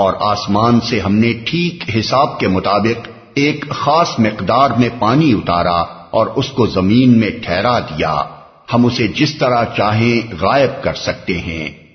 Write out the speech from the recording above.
اور آسمان سے ہم نے ٹھیک حساب کے مطابق ایک خاص مقدار میں پانی اتارا اور اس کو زمین میں ٹھہرا دیا۔ ہم اسے جس طرح چاہیں غائب کر سکتے ہیں۔